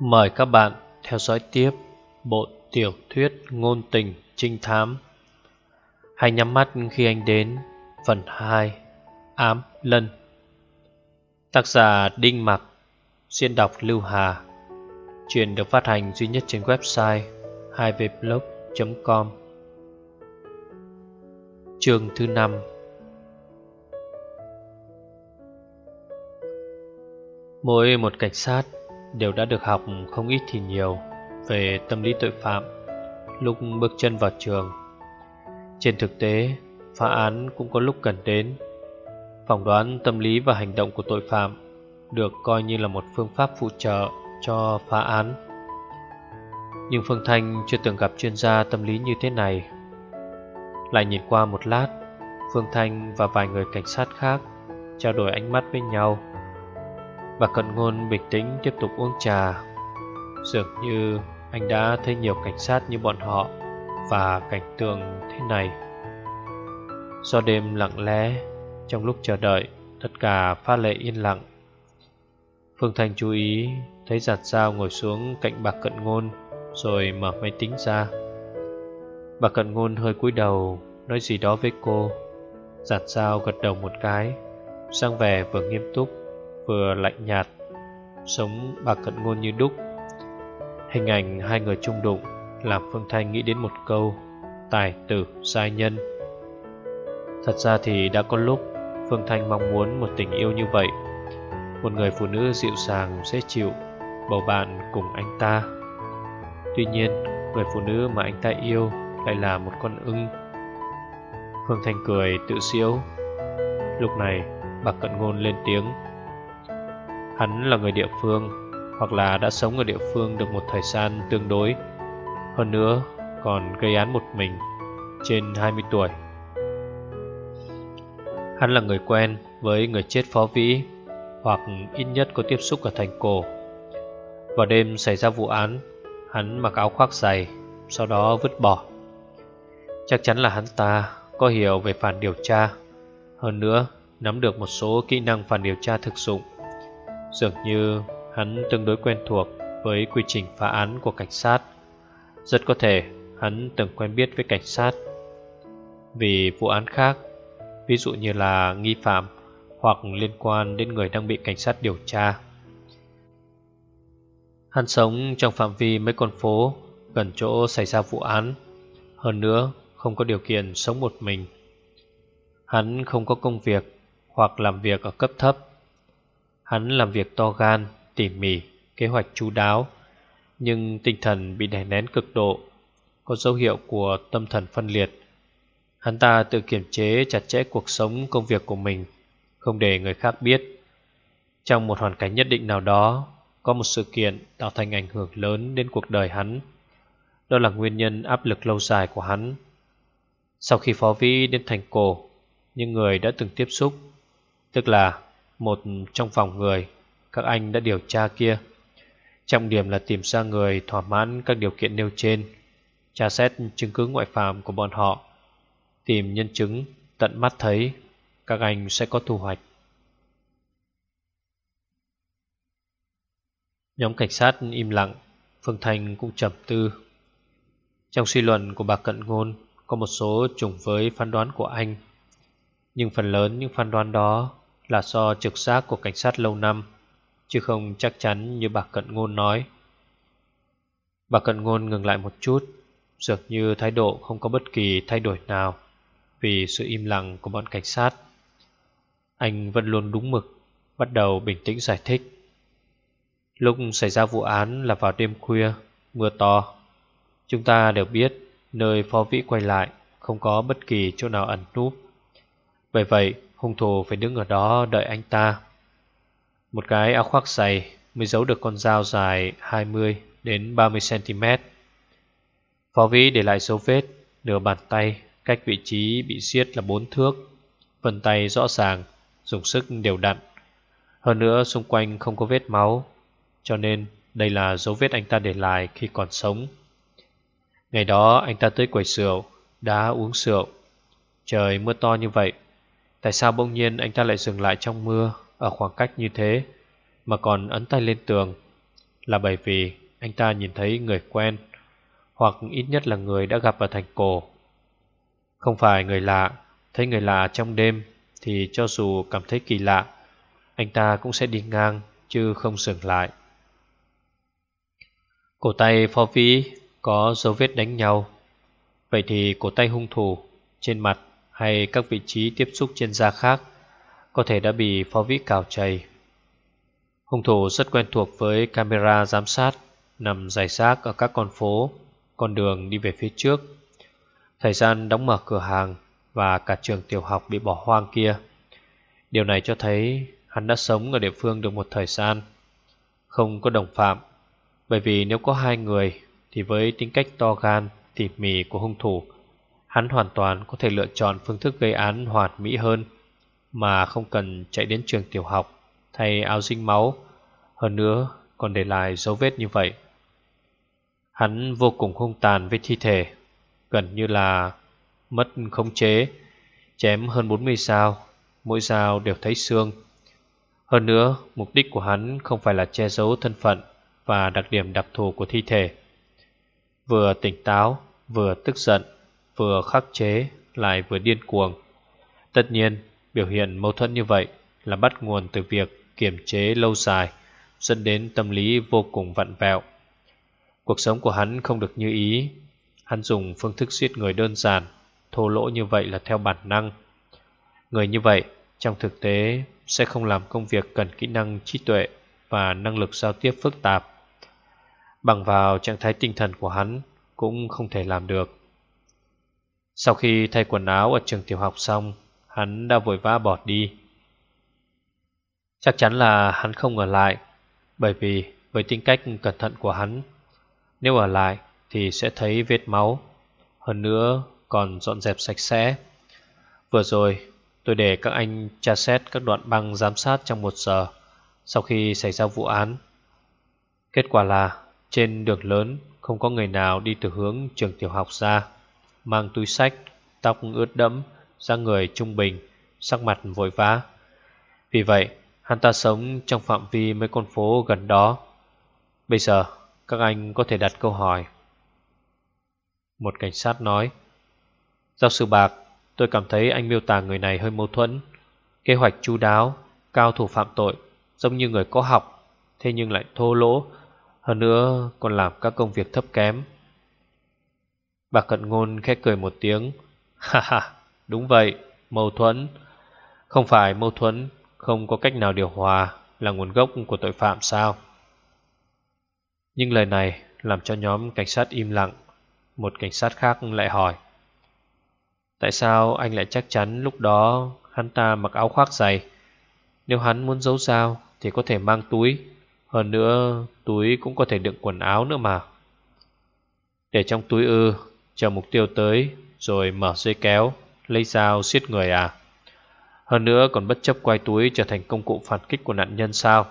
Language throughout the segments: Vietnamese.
Mời các bạn theo dõi tiếp bộ tiểu thuyết ngôn tình trinh thám. Hãy nhắm mắt khi anh đến, phần 2 Ám Lân. Tác giả Đinh Mặc Xuyên đọc Lưu Hà. Chuyện được phát hành duy nhất trên website 2vblog.com Chương thứ 5 Mỗi một cảnh sát đều đã được học không ít thì nhiều về tâm lý tội phạm lúc bước chân vào trường. Trên thực tế, phá án cũng có lúc cần đến. Phỏng đoán tâm lý và hành động của tội phạm được coi như là một phương pháp phụ trợ cho phá án. Nhưng Phương Thanh chưa từng gặp chuyên gia tâm lý như thế này. Lại nhìn qua một lát, Phương Thanh và vài người cảnh sát khác trao đổi ánh mắt với nhau và cận ngôn bình tĩnh tiếp tục uống trà. Dường như anh đã thấy nhiều cảnh sát như bọn họ Và cảnh tượng thế này. Do đêm lặng lẽ, Trong lúc chờ đợi, Tất cả pha lệ yên lặng. Phương Thanh chú ý Thấy giặt dao ngồi xuống cạnh bạc cận ngôn Rồi mở máy tính ra. Bà cận ngôn hơi cúi đầu Nói gì đó với cô. Giặt dao gật đầu một cái Sang vẻ vừa nghiêm túc vừa lạnh nhạt Sống bà cận ngôn như đúc. Hình ảnh hai người chung đụng Làm Phương Thanh nghĩ đến một câu Tài tử sai nhân. Thật ra thì đã có lúc Phương Thanh mong muốn một tình yêu như vậy. Một người phụ nữ dịu dàng, dễ chịu Bầu bạn cùng anh ta. Tuy nhiên Người phụ nữ mà anh ta yêu Lại là một con ưng. Phương Thanh cười tự siêu. Lúc này bà cận ngôn lên tiếng. Hắn là người địa phương, Hoặc là đã sống ở địa phương được một thời gian tương đối. Hơn nữa, còn gây án một mình, Trên 20 tuổi. Hắn là người quen với người chết phó vĩ, Hoặc ít nhất có tiếp xúc ở thành cổ. Vào đêm xảy ra vụ án, Hắn mặc áo khoác dày, Sau đó vứt bỏ. Chắc chắn là hắn ta có hiểu về phản điều tra. Hơn nữa, nắm được một số kỹ năng phản điều tra thực dụng. Dường như hắn tương đối quen thuộc với quy trình phá án của cảnh sát. Rất có thể hắn từng quen biết với cảnh sát. Vì vụ án khác, ví dụ như là nghi phạm hoặc liên quan đến người đang bị cảnh sát điều tra. Hắn sống trong phạm vi mấy con phố gần chỗ xảy ra vụ án. Hơn nữa không có điều kiện sống một mình. Hắn không có công việc hoặc làm việc ở cấp thấp. Hắn làm việc to gan, tỉ mỉ, kế hoạch chú đáo Nhưng tinh thần bị đè nén cực độ Có dấu hiệu của tâm thần phân liệt. Hắn ta tự kiểm chế chặt chẽ cuộc sống công việc của mình Không để người khác biết. Trong một hoàn cảnh nhất định nào đó Có một sự kiện tạo thành ảnh hưởng lớn đến cuộc đời hắn. Đó là nguyên nhân áp lực lâu dài của hắn. Sau khi phó vĩ đến thành cổ Những người đã từng tiếp xúc Tức là một trong vòng người các anh đã điều tra kia. Trọng điểm là tìm ra người thỏa mãn các điều kiện nêu trên, tra xét chứng cứ ngoại phạm của bọn họ, tìm nhân chứng tận mắt thấy, các anh sẽ có thu hoạch. Nhóm cảnh sát im lặng, Phương Thành cũng trầm tư. Trong suy luận của bà Cận Ngôn có một số trùng với phán đoán của anh, nhưng phần lớn những phán đoán đó là do trực giác của cảnh sát lâu năm, chứ không chắc chắn như bà Cận Ngôn nói. Bà Cận Ngôn ngừng lại một chút, dường như thái độ không có bất kỳ thay đổi nào vì sự im lặng của bọn cảnh sát. Anh vẫn luôn đúng mực, bắt đầu bình tĩnh giải thích. Lúc xảy ra vụ án là vào đêm khuya, mưa to. Chúng ta đều biết nơi phó vĩ quay lại không có bất kỳ chỗ nào ẩn núp. Bởi vậy, hung thủ phải đứng ở đó đợi anh ta. Một cái áo khoác dày mới giấu được con dao dài 20 đến 30 cm. Phó vĩ để lại dấu vết nửa bàn tay cách vị trí bị siết là bốn thước. Vân tay rõ ràng, dùng sức đều đặn. Hơn nữa xung quanh không có vết máu, cho nên đây là dấu vết anh ta để lại khi còn sống. Ngày đó anh ta tới quầy rượu, đã uống rượu. Trời mưa to như vậy, Tại sao bỗng nhiên anh ta lại dừng lại trong mưa Ở khoảng cách như thế Mà còn ấn tay lên tường là bởi vì anh ta nhìn thấy người quen hoặc ít nhất là người đã gặp ở thành cổ. Không phải người lạ, thấy người lạ trong đêm thì cho dù cảm thấy kỳ lạ, anh ta cũng sẽ đi ngang chứ không dừng lại. Cổ tay phó vĩ có dấu vết đánh nhau. Vậy thì cổ tay hung thủ trên mặt hay các vị trí tiếp xúc trên da khác có thể đã bị phó vĩ cào chày. Hung thủ rất quen thuộc với camera giám sát nằm dài xác ở các con phố, con đường đi về phía trước. Thời gian đóng mở cửa hàng và cả trường tiểu học bị bỏ hoang kia. Điều này cho thấy hắn đã sống ở địa phương được một thời gian, không có đồng phạm. Bởi vì nếu có hai người thì với tính cách to gan, tỉ mỉ của hung thủ, hắn hoàn toàn có thể lựa chọn phương thức gây án hoàn mỹ hơn mà không cần chạy đến trường tiểu học thay áo dính máu, hơn nữa còn để lại dấu vết như vậy. Hắn vô cùng hung tàn với thi thể, gần như là mất khống chế, chém hơn 40 dao, mỗi dao đều thấy xương. Hơn nữa, mục đích của hắn không phải là che giấu thân phận và đặc điểm đặc thù của thi thể. Vừa tỉnh táo, vừa tức giận, vừa khắc chế, lại vừa điên cuồng. Tất nhiên, biểu hiện mâu thuẫn như vậy là bắt nguồn từ việc kiềm chế lâu dài, dẫn đến tâm lý vô cùng vặn vẹo. Cuộc sống của hắn không được như ý, hắn dùng phương thức giết người đơn giản, thô lỗ như vậy là theo bản năng. Người như vậy, trong thực tế sẽ không làm công việc cần kỹ năng trí tuệ và năng lực giao tiếp phức tạp. Bằng vào trạng thái tinh thần của hắn cũng không thể làm được. Sau khi thay quần áo ở trường tiểu học xong, hắn đã vội vã bỏ đi. Chắc chắn là hắn không ở lại, bởi vì với tính cách cẩn thận của hắn, nếu ở lại thì sẽ thấy vết máu, hơn nữa còn dọn dẹp sạch sẽ. Vừa rồi, tôi để các anh tra xét các đoạn băng giám sát trong một giờ sau khi xảy ra vụ án. Kết quả là trên đường lớn không có người nào đi từ hướng trường tiểu học ra, mang túi sách, tóc ướt đẫm, da người trung bình, sắc mặt vội vã. Vì vậy, hắn ta sống trong phạm vi mấy con phố gần đó. Bây giờ, các anh có thể đặt câu hỏi. Một cảnh sát nói, Giáo sư Bạc, tôi cảm thấy anh miêu tả người này hơi mâu thuẫn. Kế hoạch chu đáo, cao thủ phạm tội, giống như người có học, thế nhưng lại thô lỗ, hơn nữa còn làm các công việc thấp kém. Bà cận ngôn khẽ cười một tiếng, ha ha, đúng vậy, mâu thuẫn. Không phải mâu thuẫn, không có cách nào điều hòa là nguồn gốc của tội phạm sao? Nhưng lời này làm cho nhóm cảnh sát im lặng. Một cảnh sát khác lại hỏi. Tại sao anh lại chắc chắn lúc đó hắn ta mặc áo khoác dày? Nếu hắn muốn giấu dao thì có thể mang túi. Hơn nữa túi cũng có thể đựng quần áo nữa mà. Để trong túi ư, chờ mục tiêu tới rồi mở dây kéo, lấy dao xiết người à? Hơn nữa còn bất chấp quay túi trở thành công cụ phản kích của nạn nhân sao?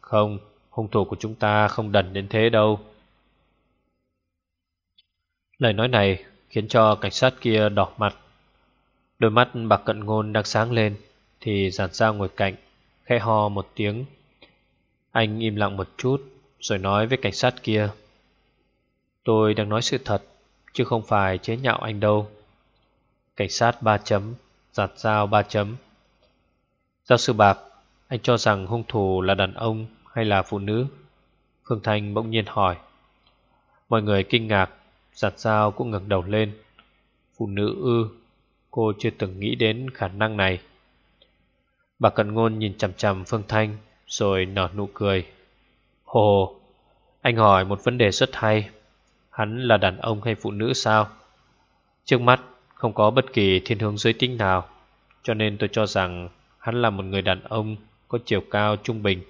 Không, hung thủ của chúng ta không đần đến thế đâu. Lời nói này khiến cho cảnh sát kia đỏ mặt. Đôi mắt bạc cận ngôn đang sáng lên thì giản ra ngồi cạnh, khẽ ho một tiếng. Anh im lặng một chút rồi nói với cảnh sát kia. Tôi đang nói sự thật, chứ không phải chế nhạo anh đâu. Cảnh sát ba chấm, giặt dao ba chấm. Giáo sư Bạc, anh cho rằng hung thủ là đàn ông hay là phụ nữ? Phương Thanh bỗng nhiên hỏi. Mọi người kinh ngạc, giặt dao cũng ngẩng đầu lên. Phụ nữ ư, cô chưa từng nghĩ đến khả năng này. Bà Cận Ngôn nhìn chằm chằm Phương Thanh rồi nở nụ cười. Hồ, anh hỏi một vấn đề rất hay. Hắn là đàn ông hay phụ nữ sao? Trước mắt không có bất kỳ thiên hướng giới tính nào, cho nên tôi cho rằng hắn là một người đàn ông có chiều cao trung bình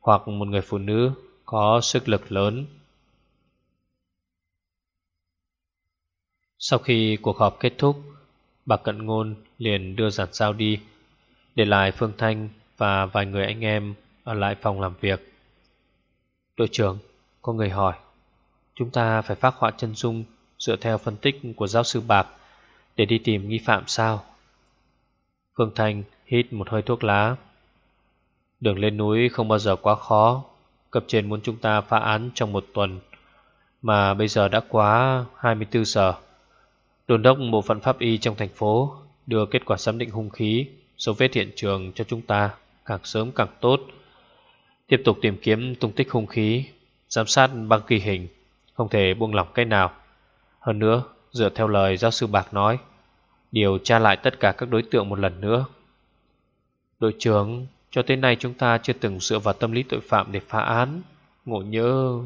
hoặc một người phụ nữ có sức lực lớn. Sau khi cuộc họp kết thúc, bà Cận Ngôn liền đưa giản sao đi, để lại Phương Thanh và vài người anh em ở lại phòng làm việc. Đội trưởng, có người hỏi, chúng ta phải phát họa chân dung dựa theo phân tích của giáo sư Bạc để đi tìm nghi phạm sao? Phương thành hít một hơi thuốc lá. Đường lên núi không bao giờ quá khó. Cấp trên muốn chúng ta phá án trong một tuần, Mà bây giờ đã quá 24 giờ. Đồn đốc bộ phận pháp y trong thành phố Đưa kết quả giám định hung khí, Dấu vết hiện trường cho chúng ta, Càng sớm càng tốt. Tiếp tục tìm kiếm tung tích hung khí, Giám sát băng ghi hình. Không thể buông lỏng cái nào. Hơn nữa, dựa theo lời giáo sư Bạc nói, Điều tra lại tất cả các đối tượng một lần nữa. Đội trưởng, Cho tới nay chúng ta chưa từng dựa vào tâm lý tội phạm để phá án. Ngộ nhớ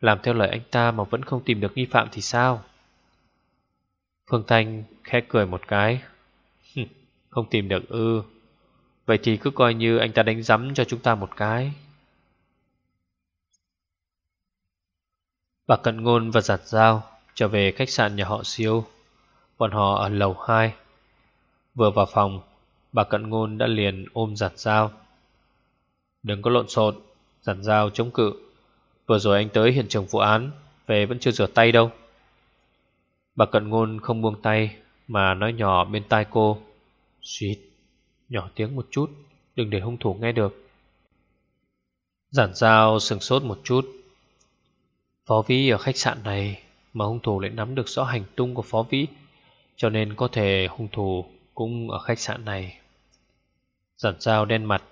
Làm theo lời anh ta mà vẫn không tìm được nghi phạm thì sao? Phương Thanh khẽ cười một cái. Không tìm được ư Vậy thì cứ coi như anh ta đánh giấm cho chúng ta một cái. Bà Cận Ngôn và Giặt Giao trở về khách sạn nhà họ siêu. Bọn họ ở lầu 2 Vừa vào phòng, Bà Cận Ngôn đã liền ôm Giặt Giao. Đừng có lộn xộn Giặt Giao chống cự. Vừa rồi anh tới hiện trường vụ án, Về vẫn chưa rửa tay đâu. Bà Cận Ngôn không buông tay Mà nói nhỏ bên tai cô. Xuyệt Nhỏ tiếng một chút, Đừng để hung thủ nghe được. Giản Giao sừng sốt một chút. Phó Vĩ ở khách sạn này Mà hung thủ lại nắm được rõ hành tung của Phó Vĩ, Cho nên có thể hung thủ cũng ở khách sạn này. Giản dao đen mặt.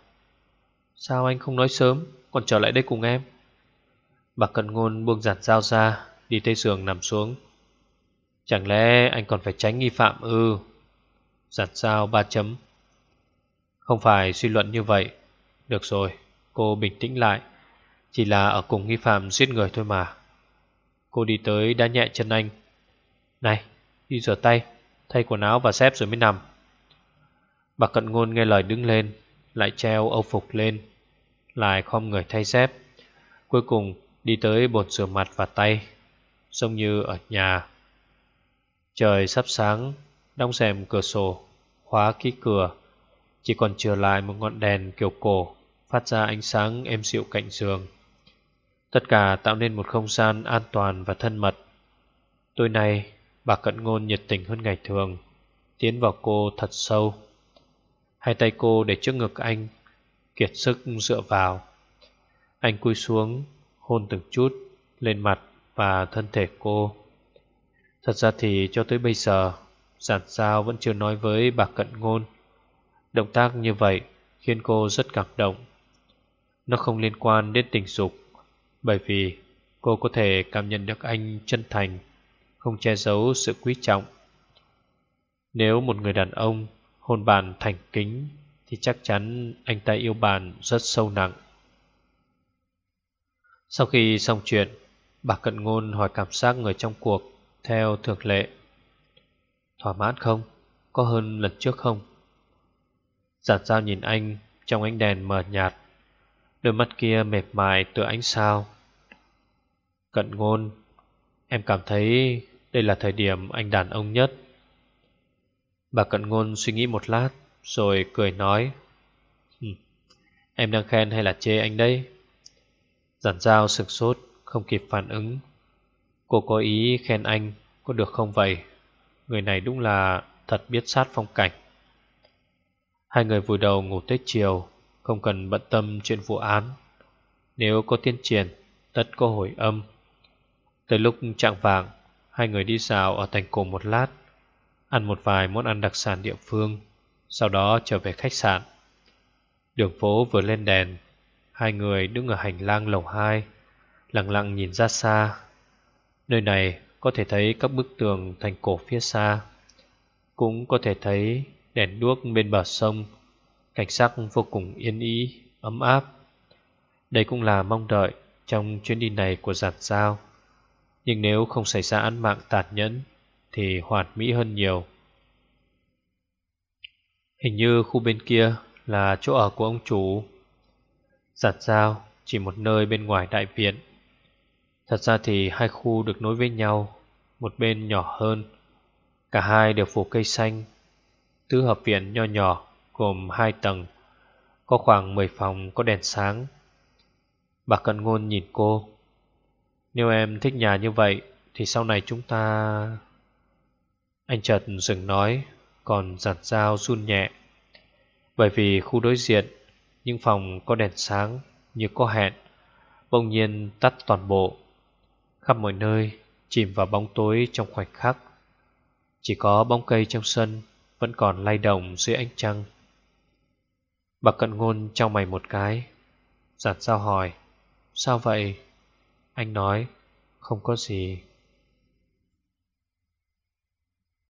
Sao anh không nói sớm, Còn trở lại đây cùng em? Bà Cận Ngôn buông giản dao ra, Đi tới giường nằm xuống. Chẳng lẽ anh còn phải tránh nghi phạm ư? Giản dao ba chấm. Không phải suy luận như vậy. Được rồi, Cô bình tĩnh lại. Chỉ là ở cùng nghi phạm giết người thôi mà. Cô đi tới đã nhẹ chân anh. Này, đi rửa tay, Thay quần áo và xếp rồi mới nằm. Bà cận ngôn nghe lời đứng lên, Lại treo âu phục lên, Lại khom người thay xếp. Cuối cùng đi tới bồn rửa mặt và tay, Giống như ở nhà. Trời sắp sáng, Đóng rèm cửa sổ, Khóa ký cửa. Chỉ còn trở lại một ngọn đèn kiểu cổ, Phát ra ánh sáng êm dịu cạnh giường. Tất cả tạo nên một không gian an toàn và thân mật. Tối nay, bà cận ngôn nhiệt tình hơn ngày thường, Tiến vào cô thật sâu. Hai tay cô để trước ngực anh, Kiệt sức dựa vào. Anh cúi xuống, Hôn từng chút lên mặt và thân thể cô. Thật ra thì cho tới bây giờ, Giản sao vẫn chưa nói với bà cận ngôn. Động tác như vậy Khiến cô rất cảm động. Nó không liên quan đến tình dục. Bởi vì cô có thể cảm nhận được anh chân thành, Không che giấu sự quý trọng Nếu một người đàn ông hôn bạn thành kính, Thì chắc chắn anh ta yêu bạn rất sâu nặng Sau khi xong chuyện, Bà Cận Ngôn hỏi cảm giác người trong cuộc Theo thường lệ Thỏa mãn không? Có hơn lần trước không? Giản giao nhìn anh trong ánh đèn mờ nhạt Đôi mắt kia mệt mài tựa ánh sao. Cận ngôn, Em cảm thấy đây là thời điểm anh đàn ông nhất. Bà cận ngôn suy nghĩ một lát, Rồi cười nói Em đang khen hay là chê anh đấy? Giản giao sực sốt, Không kịp phản ứng. Cô có ý khen anh, Có được không vậy? Người này đúng là thật biết sát phong cảnh. Hai người vùi đầu ngủ tới chiều. Không cần bận tâm chuyện vụ án. Nếu có tiến triển, Tất có hồi âm. Tới lúc trạng vàng Hai người đi xào ở thành cổ một lát, Ăn một vài món ăn đặc sản địa phương, Sau đó trở về khách sạn. Đường phố vừa lên đèn, Hai người đứng ở hành lang lầu 2 Lặng lặng nhìn ra xa. Nơi này có thể thấy các bức tường thành cổ phía xa, Cũng có thể thấy đèn đuốc bên bờ sông. Cảnh sắc vô cùng yên ý, ấm áp. Đây cũng là mong đợi trong chuyến đi này của giản giao. Nhưng nếu không xảy ra án mạng tàn nhẫn Thì hoàn mỹ hơn nhiều. Hình như khu bên kia là chỗ ở của ông chủ. Giản giao chỉ một nơi bên ngoài đại viện. Thật ra thì hai khu được nối với nhau Một bên nhỏ hơn. Cả hai đều phủ cây xanh Tứ hợp viện nho nhỏ. Gồm hai tầng, Có khoảng 10 phòng có đèn sáng. Bà Cận Ngôn nhìn cô. Nếu em thích nhà như vậy Thì sau này chúng ta Anh chợt dừng nói, Còn giặt dao run nhẹ. Bởi vì khu đối diện, Những phòng có đèn sáng Như có hẹn, bỗng nhiên tắt toàn bộ. Khắp mọi nơi, chìm vào bóng tối trong khoảnh khắc. Chỉ có bóng cây trong sân Vẫn còn lay động dưới ánh trăng. Bà cận ngôn trao mày một cái giặt sao hỏi, Sao vậy? Anh nói, Không có gì